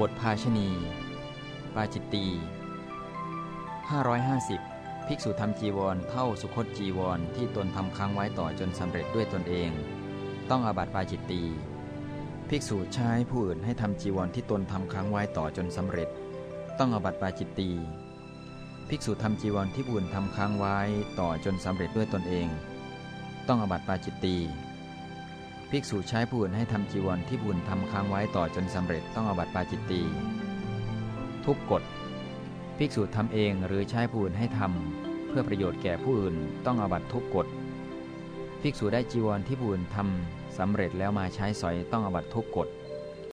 บทภาชณีปาจิตตี550 ภิกษุทำจีวรเท่าสุคตจีวรที่ตนทำค้างไว้ต่อจนสำเร็จด้วยตนเอง ต้องอาบัติปาจิตตีภิกษุใช้ผู้อื่นให้ทำจีวรที่ตนทำค้างไว้ต่อจนสำเร็จ ต้องอาบัติปาจิตตีภิกษุทำจีวรที่ผู้อื่นทำค้างไว้ต่อจนสำเร็จด้วยตนเอง ต้องอาบัติปาจิตตี ภิกษุใช้ผู้อื่นให้ทำจีวรที่บุญทำค้างไว้ต่อจนสำเร็จต้องอาบัติปาจิตตีทุกกฎภิกษุทำเองหรือใช้ผู้อื่นให้ทำเพื่อประโยชน์แก่ผู้อื่นต้องอาบัติทุกกฎภิกษุได้จีวรที่ผู้อื่นทำสำเร็จแล้วมาใช้สอยต้องอาบัติทุกกฎ